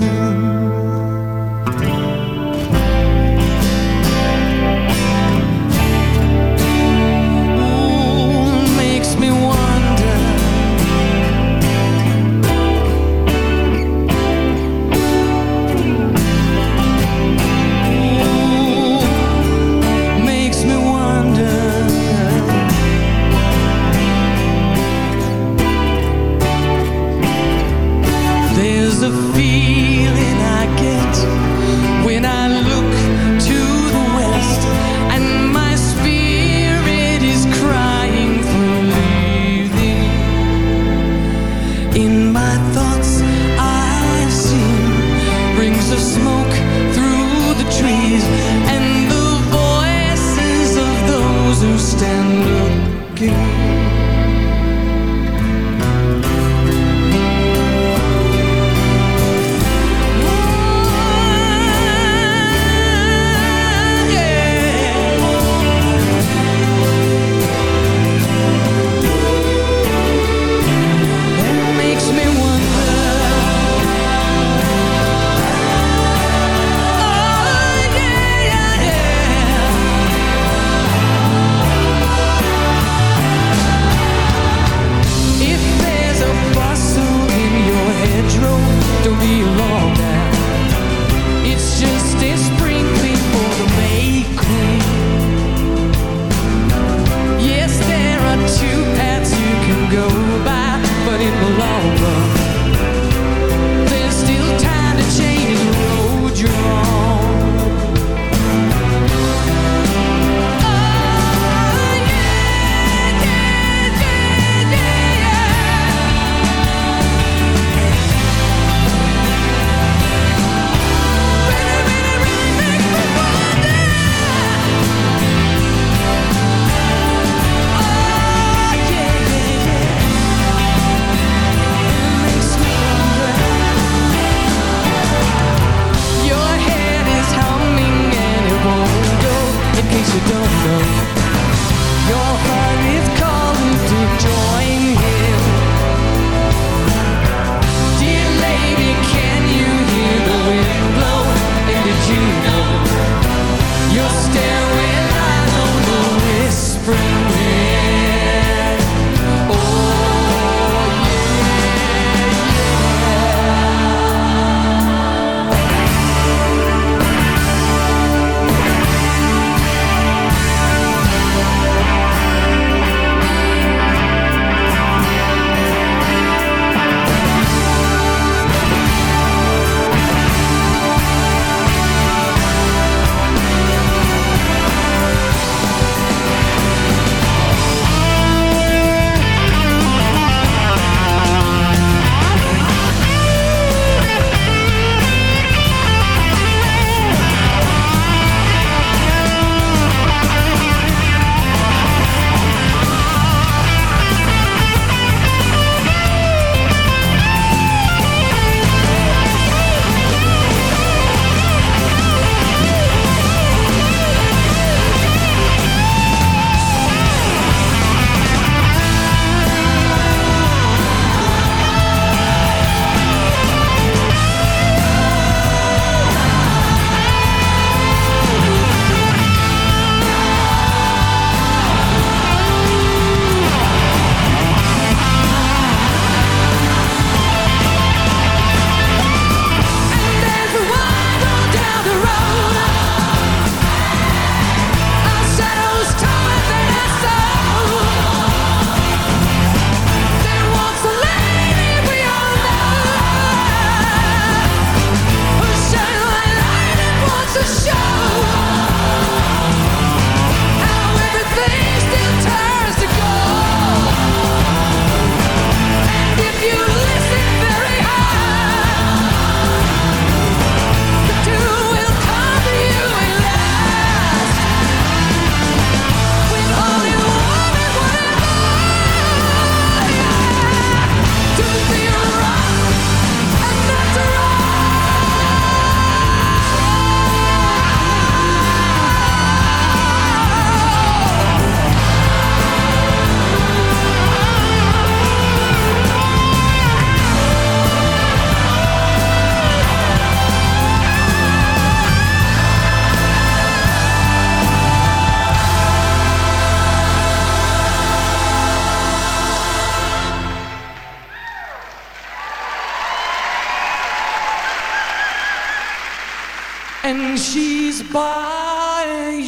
and she's buying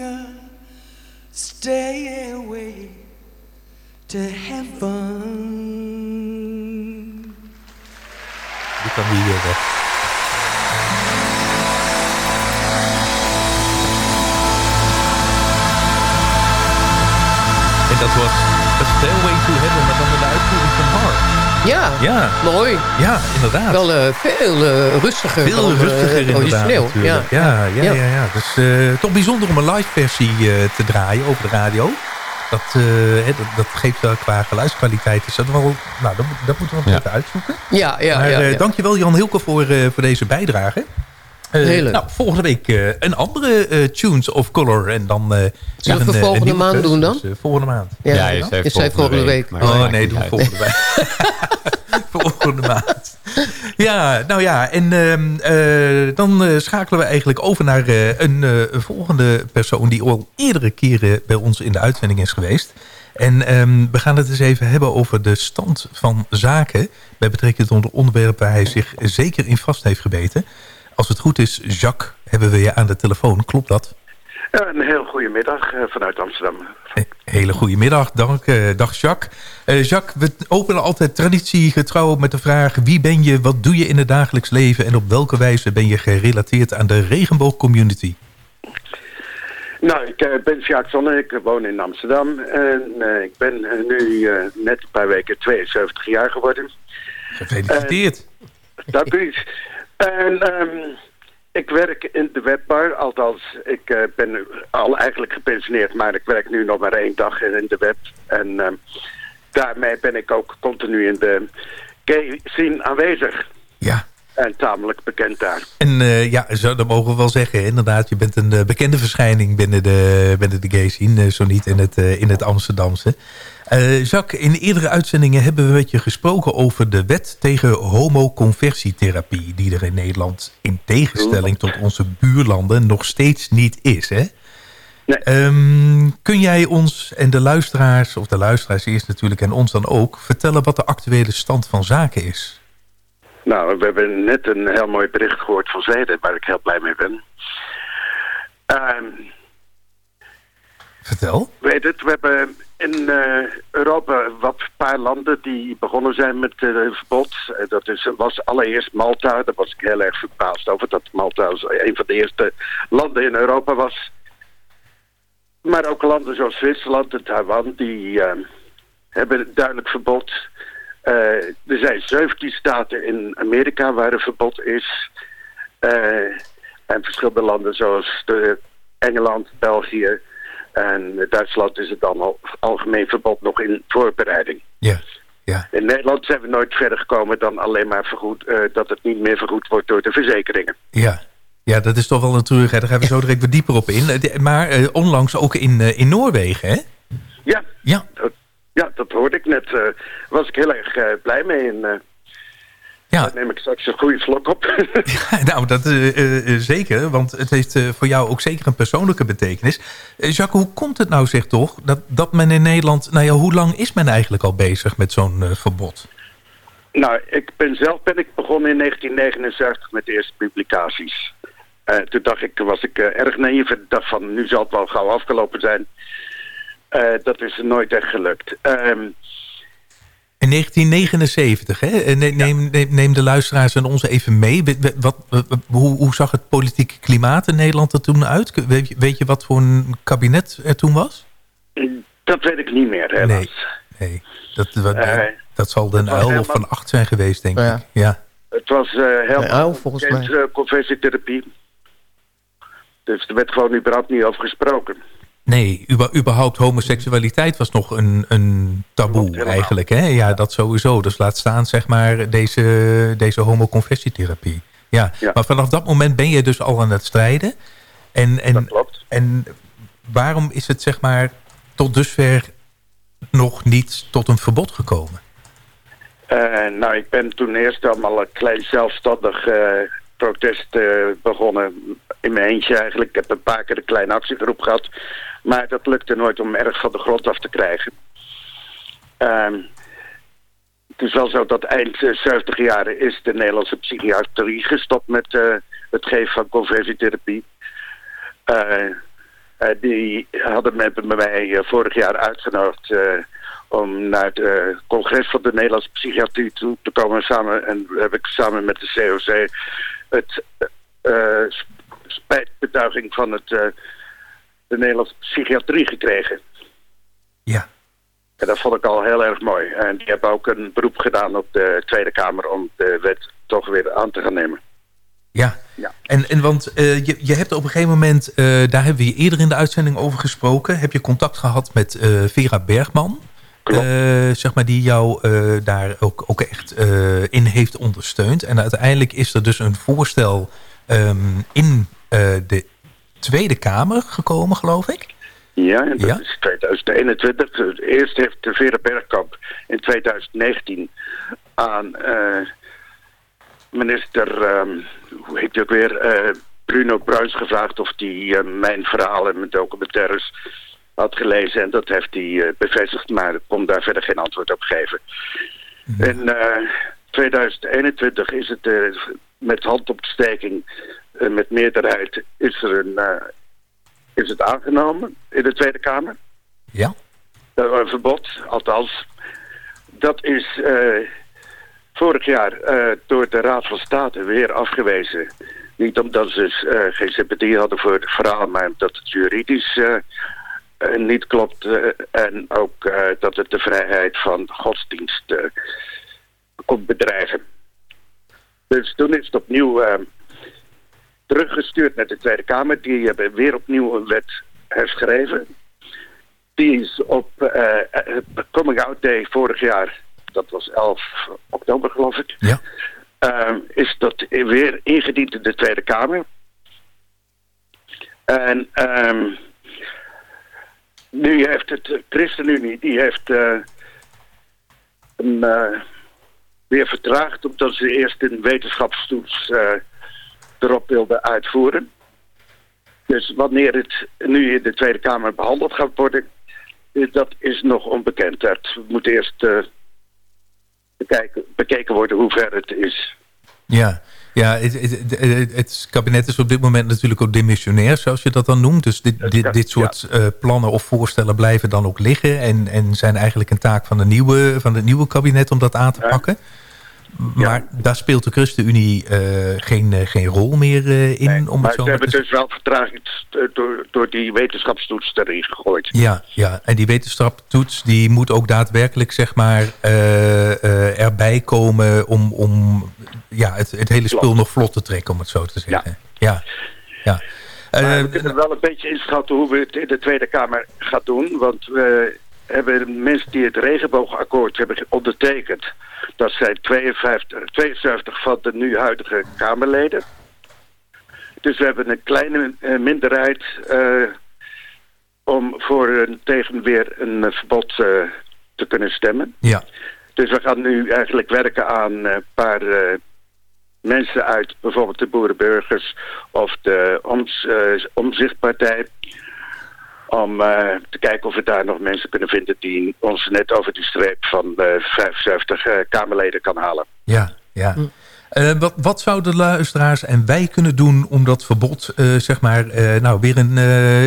a stairway to heaven. Die kan die weer weg. En dat was A Stairway to Heaven, maar dan met de uitvoering van Har. Ja, Ja. mooi. Ja, inderdaad. Wel eh, veel eh, rustiger Veel dan eh, rustiger inderdaad origineel. natuurlijk. Ja, ja, ja. ja, Dus eh, toch bijzonder om een live versie eh, te draaien over de radio. Dat, eh, hè, dat, dat geeft wel qua geluidskwaliteit. Is dat, wel, nou, dat, dat moeten we nog Ja. even uitzoeken. Ja, ja, maar, ja, eh, ja. dankjewel Jan Hilke voor, eh, voor deze bijdrage. Eh, Heel leuk. nou, volgende week eh, een andere eh, Tunes of Color. En dan, eh, Zullen we eh, een volgende maand doen dan? Dus, volgende maand. Ja, Ja, je zei volgende volgende week, week. maar dat Oh nee, doe volgende week. <laughs> volgende maand. Ja, nou ja, en ehm, eh, dan schakelen we eigenlijk over naar eh, een, eh, een volgende persoon... die al eerdere keren bij ons in de uitzending is geweest. En ehm, we gaan het eens even hebben over de stand van zaken... bij betrekking tot een onderwerp waar hij zich zeker in vast heeft gebeten. Als het goed is, Jacques, hebben we je aan de telefoon. Klopt dat? Een heel goede middag eh, vanuit Amsterdam. Hele goede middag, dank, eh, dag Jacques. Eh, Jacques, we openen altijd traditiegetrouw met de vraag... wie ben je, wat doe je in het dagelijks leven... en op welke wijze ben je gerelateerd aan de regenboogcommunity? Nou, ik eh, ben Jacques Zonne, ik woon in Amsterdam. En eh, ik ben eh, nu eh, net een paar weken 72 jaar geworden. Gefeliciteerd. Dank u. En ehm, ik werk in de webbar, althans, ik eh, ben al eigenlijk gepensioneerd, maar ik werk nu nog maar één dag in de web. En ehm, daarmee ben ik ook continu in de gay aanwezig. Ja. En tamelijk bekend daar. En eh, ja, zo, dat mogen we wel zeggen. Inderdaad, je bent een eh, bekende verschijning binnen de, binnen de gay scene. eh, zo niet in het, in het Amsterdamse. Jacques, in eerdere uitzendingen hebben we met je gesproken over de wet tegen homoconversietherapie. Die er in Nederland in tegenstelling tot onze buurlanden nog steeds niet is. Hè? Ehm, kun jij ons en de luisteraars, of de luisteraars eerst natuurlijk en ons dan ook... vertellen wat de actuele stand van zaken is? Nou, we hebben net een heel mooi bericht gehoord van Zweden, waar ik heel blij mee ben. Ehm, Vertel. weet het, we hebben in eh, Europa wat paar landen die begonnen zijn met eh, het verbod. Eh, dat is, was allereerst Malta, daar was ik heel erg verbaasd over, dat Malta een van de eerste landen in Europa was. Maar ook landen zoals Zwitserland en Taiwan, die eh, hebben een duidelijk verbod. Eh, er zijn 17 staten in Amerika waar een verbod is. Eh, en verschillende landen zoals de Engeland, België en Duitsland is het dan al algemeen verbod nog in voorbereiding. Ja, ja. In Nederland zijn we nooit verder gekomen dan alleen maar vergoed, eh, dat het niet meer vergoed wordt door de verzekeringen. Ja. ja, dat is toch wel een treurigheid. Daar gaan we zo direct wat dieper op in. Maar onlangs ook in, in Noorwegen, hè? Ja, ja. Dat, ja, dat hoorde ik net. eh was ik heel erg eh, blij mee. En, eh, Ja. Daar neem ik straks een goede slok op. <laughs> nou, dat eh, zeker. Want het heeft voor jou ook zeker een persoonlijke betekenis. Jacques, hoe komt het nou zeg toch... Dat, dat men in Nederland... Nou ja, hoe lang is men eigenlijk al bezig met zo'n verbod? Nou, ik ben zelf ben ik begonnen in 1969 met de eerste publicaties. Toen dacht ik, was ik erg naïef en dacht van, nu zal het wel gauw afgelopen zijn. Eh, dat is nooit echt gelukt. Ehm, In 1979, hè? Eh, ne- Neem, neem, neem de luisteraars en ons even mee. Wat, wat- hoe, hoe zag het politieke klimaat in Nederland er toen uit? Weet je, weet je wat voor een kabinet er toen was? dat weet ik niet meer, helaas. Nee, nee. Dat, wat- Eh, dat zal Den was Uil of helemaal- Van Acht zijn geweest, denk ik. Ja. Het was eh heel Uil, volgens mij. eh, conversietherapie. Dus er werd gewoon überhaupt niet over gesproken. Nee, überhaupt homoseksualiteit was nog een, een taboe eigenlijk. Hè? Ja, dat sowieso. Dus laat staan zeg maar deze, deze homoconversietherapie. Ja. Ja. maar vanaf dat moment ben je dus al aan het strijden. En, en, en waarom is het zeg maar tot dusver nog niet tot een verbod gekomen? Eh, nou, ik ben toen eerst allemaal een klein zelfstandig eh, protest eh, begonnen. In mijn eentje eigenlijk. Ik heb een paar keer een kleine actiegroep gehad. Maar dat lukte nooit om erg van de grond af te krijgen. Ehm, het is wel zo dat eind eh, 70 jaren is de Nederlandse psychiatrie gestopt met eh, het geven van conversietherapie. die hadden mij vorig jaar uitgenodigd om naar het congres van de Nederlandse psychiatrie toe te komen. Samen, en heb ik samen met de COC het spijtbetuiging van het, de Nederlandse psychiatrie gekregen. Ja. En dat vond ik al heel erg mooi. En die hebben ook een beroep gedaan op de Tweede Kamer om de wet toch weer aan te gaan nemen. Ja, ja. En, en want uh, je, je hebt op een gegeven moment, uh, daar hebben we eerder in de uitzending over gesproken, heb je contact gehad met uh, Vera Bergman. zeg maar die jou daar ook, ook echt in heeft ondersteund. En uiteindelijk is er dus een voorstel um, in de Tweede Kamer gekomen, geloof ik. Ja, en dat is 2021. Eerst heeft de Vera Bergkamp in 2019 aan uh, minister, um, hoe heet hij ook weer, uh, Bruno Bruins gevraagd of hij uh, mijn verhalen en mijn documentaires had gelezen. En dat heeft hij bevestigd, maar ik kon daar verder geen antwoord op geven. In 2021 is het met handopsteking, met meerderheid, is er een is het aangenomen in de Tweede Kamer. Ja. een verbod, althans. Dat is vorig jaar door de Raad van State weer afgewezen. Niet omdat ze uh, geen sympathie hadden voor het verhaal, maar omdat het juridisch niet klopt. en ook dat het de vrijheid van godsdienst komt bedreigen. Dus toen is het opnieuw teruggestuurd naar de Tweede Kamer. Die hebben weer opnieuw een wet herschreven. Die is op uh, Coming Out Day vorig jaar, dat was 11 oktober geloof ik, ja. Uh, is dat weer ingediend in de Tweede Kamer. En um, nu heeft het ChristenUnie, die heeft een, weer vertraagd omdat ze eerst een wetenschapstoets erop wilde uitvoeren. Dus wanneer het nu in de Tweede Kamer behandeld gaat worden, eh, dat is nog onbekend. Dat moet eerst uh, bekijken, bekeken worden hoe ver het is. Ja, ja het, het, het, kabinet is op dit moment natuurlijk ook demissionair, zoals je dat dan noemt. Dus dit, dit, dit soort uh, plannen of voorstellen blijven dan ook liggen... en, en zijn eigenlijk een taak van, de nieuwe, van het nieuwe kabinet om dat aan te pakken. Maar daar speelt de ChristenUnie uh, geen, uh, geen rol meer uh, in. Nee, om maar ze hebben dus wel vertraging door, door die wetenschapstoets erin gegooid. Ja, ja, en die wetenschapstoets die moet ook daadwerkelijk zeg maar, erbij komen om, om ja, het, het hele spul nog vlot te trekken, om het zo te zeggen. Ja, ja. ja. We kunnen wel een beetje inschatten hoe we het in de Tweede Kamer gaan doen. Want we hebben mensen die het regenboogakkoord hebben ondertekend dat zijn 52, 72 van de nu huidige Kamerleden. Dus we hebben een kleine uh, minderheid uh, om voor een tegen weer een uh, verbod te kunnen stemmen. Ja. Dus we gaan nu eigenlijk werken aan een paar mensen uit bijvoorbeeld de Boerenburgers of de Oms, Omzichtpartij om uh, te kijken of we daar nog mensen kunnen vinden die ons net over die streep van uh, 75 uh, Kamerleden kan halen. Ja, ja. Hm. Uh, wat, wat zouden luisteraars en wij kunnen doen om dat verbod uh, zeg maar, nou, weer een,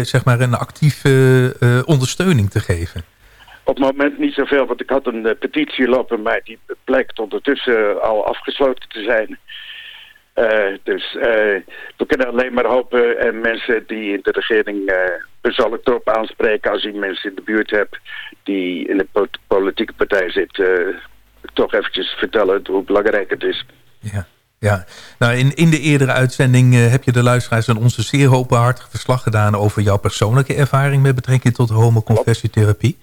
zeg maar een actieve ondersteuning te geven? Op het moment niet zoveel, want ik had een petitie lopen, maar die blijkt ondertussen al afgesloten te zijn. Uh, dus uh, we kunnen alleen maar hopen en mensen die in de regering zal ik erop aanspreken als je mensen in de buurt hebt die in de politieke partij zitten, toch eventjes vertellen hoe belangrijk het is. Ja. Ja, nou in, in de eerdere uitzending heb je de luisteraars een onze zeer openhartig verslag gedaan over jouw persoonlijke ervaring met betrekking tot homoconversietherapie.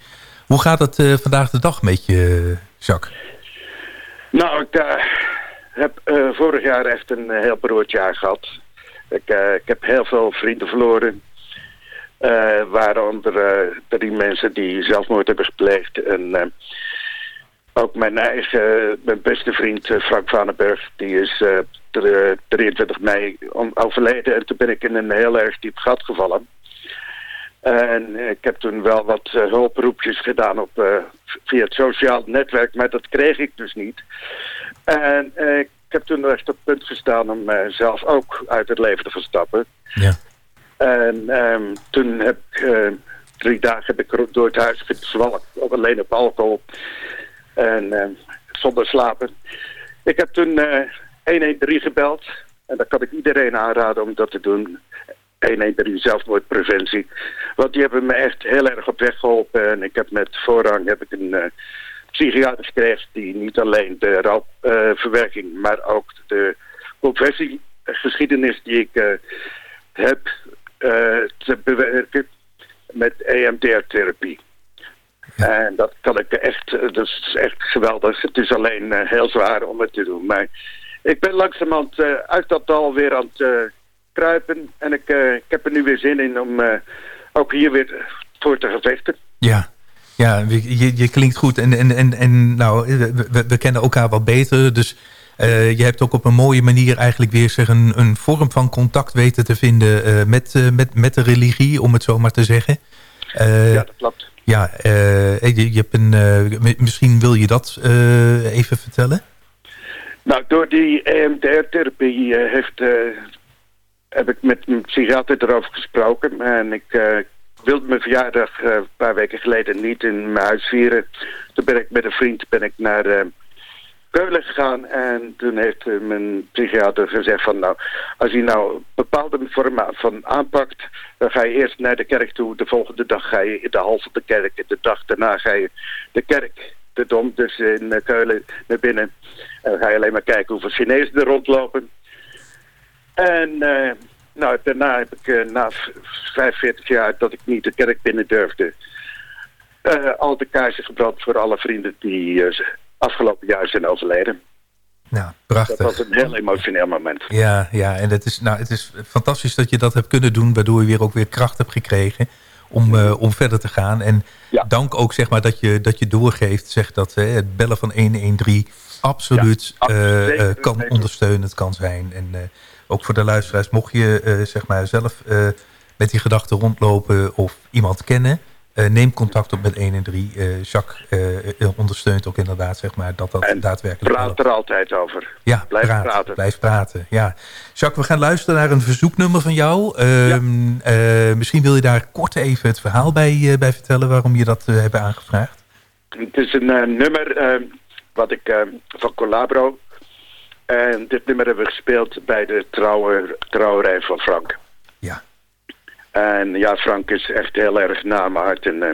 Hoe gaat het vandaag de dag met je, Jacques? Nou, ik, heb uh, vorig jaar echt een uh, heel beroerd jaar gehad. Ik, uh, ik heb heel veel vrienden verloren. waaronder drie mensen die zelfmoord hebben gepleegd. En ook mijn eigen, mijn beste vriend Frank Vanenburg, die is 23 mei overleden. En toen ben ik in een heel erg diep gat gevallen. En ik heb toen wel wat uh, hulproepjes gedaan op, uh, via het sociaal netwerk, maar dat kreeg ik dus niet. En ik heb toen echt op het punt gestaan om uh, zelf ook uit het leven te verstappen. Ja. En ehm, toen heb ik uh, drie dagen heb ik door het huis gezwalkt, alleen op alcohol. En ehm, zonder slapen. Ik heb toen 113 gebeld. En dat kan ik iedereen aanraden om dat te doen. 113 zelfmoordpreventie. Want die hebben me echt heel erg op weg geholpen. En ik heb met voorrang heb ik een psychiater gekregen die niet alleen de rouwverwerking, uh, maar ook de confessiegeschiedenis die ik uh, heb te bewerken met EMDR-therapie. En dat kan ik echt, dat is echt geweldig. Het is alleen heel zwaar om het te doen. Maar ik ben langzamerhand uit dat dal weer aan het kruipen. En ik, ik heb er nu weer zin in om ook hier weer voor te gevechten. Ja, ja je, je klinkt goed. En, en, en, en nou, we, we kennen elkaar wat beter. Dus uh, je hebt ook op een mooie manier eigenlijk weer zeg, een, een vorm van contact weten te vinden met, met, met de religie, om het zo maar te zeggen. ja, dat klopt. Ja, je, je hebt een, misschien wil je dat even vertellen? Nou, door die EMDR-therapie heeft heb ik met mijn psychiater erover gesproken. En ik wilde mijn verjaardag uh, een paar weken geleden niet in mijn huis vieren. Toen ben ik met een vriend ben ik naar uh, Keulen gegaan. En toen heeft mijn psychiater gezegd van nou, als je nou bepaalde vormen van aanpakt, dan ga je eerst naar de kerk toe. De volgende dag ga je in de hal van de kerk. En de dag daarna ga je de kerk, de dom, dus in Keulen naar binnen. En dan ga je alleen maar kijken hoeveel Chinezen er rondlopen. En nou, daarna heb ik uh, na 45 jaar dat ik niet de kerk binnen durfde... Uh, al de kaarsen gebrand voor alle vrienden die afgelopen jaar zijn overleden. Ja, prachtig. Dat was een heel emotioneel moment. Ja, ja en het is, nou, het is fantastisch dat je dat hebt kunnen doen... waardoor je weer ook weer kracht hebt gekregen om, uh, om verder te gaan. En ja. dank ook zeg maar, dat, je, dat je doorgeeft, zegt dat hè, het bellen van 113 absoluut ja, uh, kan ondersteunend kan zijn. En ook voor de luisteraars, mocht je uh, zeg maar zelf uh, met die gedachten rondlopen of iemand kennen... Uh, neem contact op met 1 en 3. Jacques ondersteunt ook inderdaad zeg maar, dat dat en daadwerkelijk... praat er altijd over. Ja, blijf praat, praten. Blijf praten, ja. Jacques, we gaan luisteren naar een verzoeknummer van jou. Um, ja. misschien wil je daar kort even het verhaal bij, bij vertellen... waarom je dat hebt aangevraagd. Het is een nummer wat ik van Colabro en dit nummer hebben we gespeeld bij de trouwer, trouwerij van Frank. Ja. En ja, Frank is echt heel erg na mijn hart. En uh,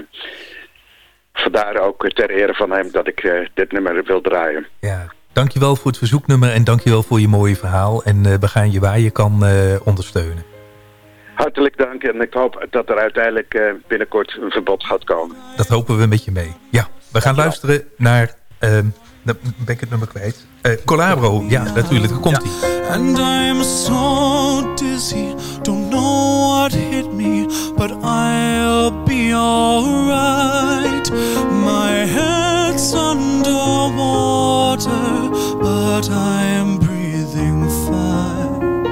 vandaar ook ter ere van hem dat ik uh, dit nummer wil draaien. Ja, dankjewel voor het verzoeknummer en dankjewel voor je mooie verhaal. En uh, we gaan je waar je kan ondersteunen. Hartelijk dank en ik hoop dat er uiteindelijk binnenkort een verbod gaat komen. Dat hopen we met je mee. Ja, we gaan luisteren naar... Ehm, dan ben ik het nummer kwijt. Uh, Colabro, ja, natuurlijk, daar komt hij. And I'm so dizzy, don't know what hit me, but I'll be alright. My head's underwater, but I'm breathing fine.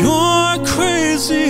You're crazy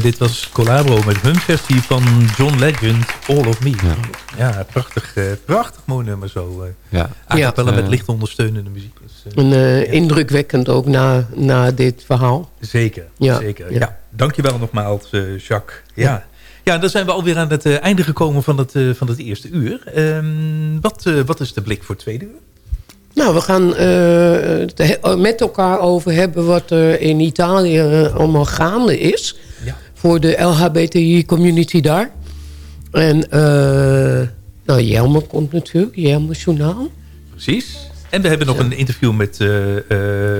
En dit was collabo met hun versie van John Legend, All of Me. Ja, prachtig, eh, prachtig mooi nummer zo. eh Ja. Ja. met licht ondersteunende muziek. Dus, eh, En, eh, Indrukwekkend ook na, na dit verhaal. Zeker, Ja, zeker. ja. Ja. Dankjewel nogmaals, eh, Jacques. Ja. ja. dan zijn we alweer aan het eh, einde gekomen van het, eh, van het eerste uur. Ehm, wat, eh, wat is de blik voor het tweede uur? Nou, we gaan eh, het he- met elkaar over hebben wat er in Italië allemaal gaande is. Voor de LHBTI-community daar. En eh nou, Jelmer komt natuurlijk, Jelmer Journaal. Precies. En we hebben nog een interview met... eh,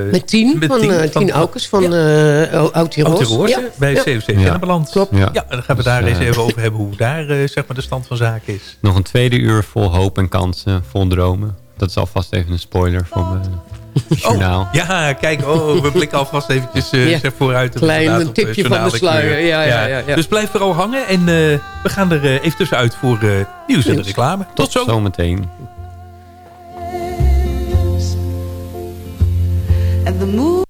eh, Met Tien, van, Tien Tien Aukers van eh. Oud-Tiroos, Ja, bij ja. CFC Ja. Kennemerland. Klopt. Ja. Ja. en dan gaan we Dus, daar eens eh, even over hebben hoe daar zeg maar de stand van zaken is. Nog een tweede uur vol hoop en kansen, vol dromen. Dat is alvast even een spoiler voor mijn journaal. Ja, kijk, oh, we blikken alvast eventjes eh, Ja. zeg vooruit. Klein op, eh, tipje van de sluier. kleur. Ja, ja, ja, ja. Dus blijf vooral hangen en eh, we gaan er eh, even tussenuit voor eh, nieuws en reclame. Tot zo. Zometeen. And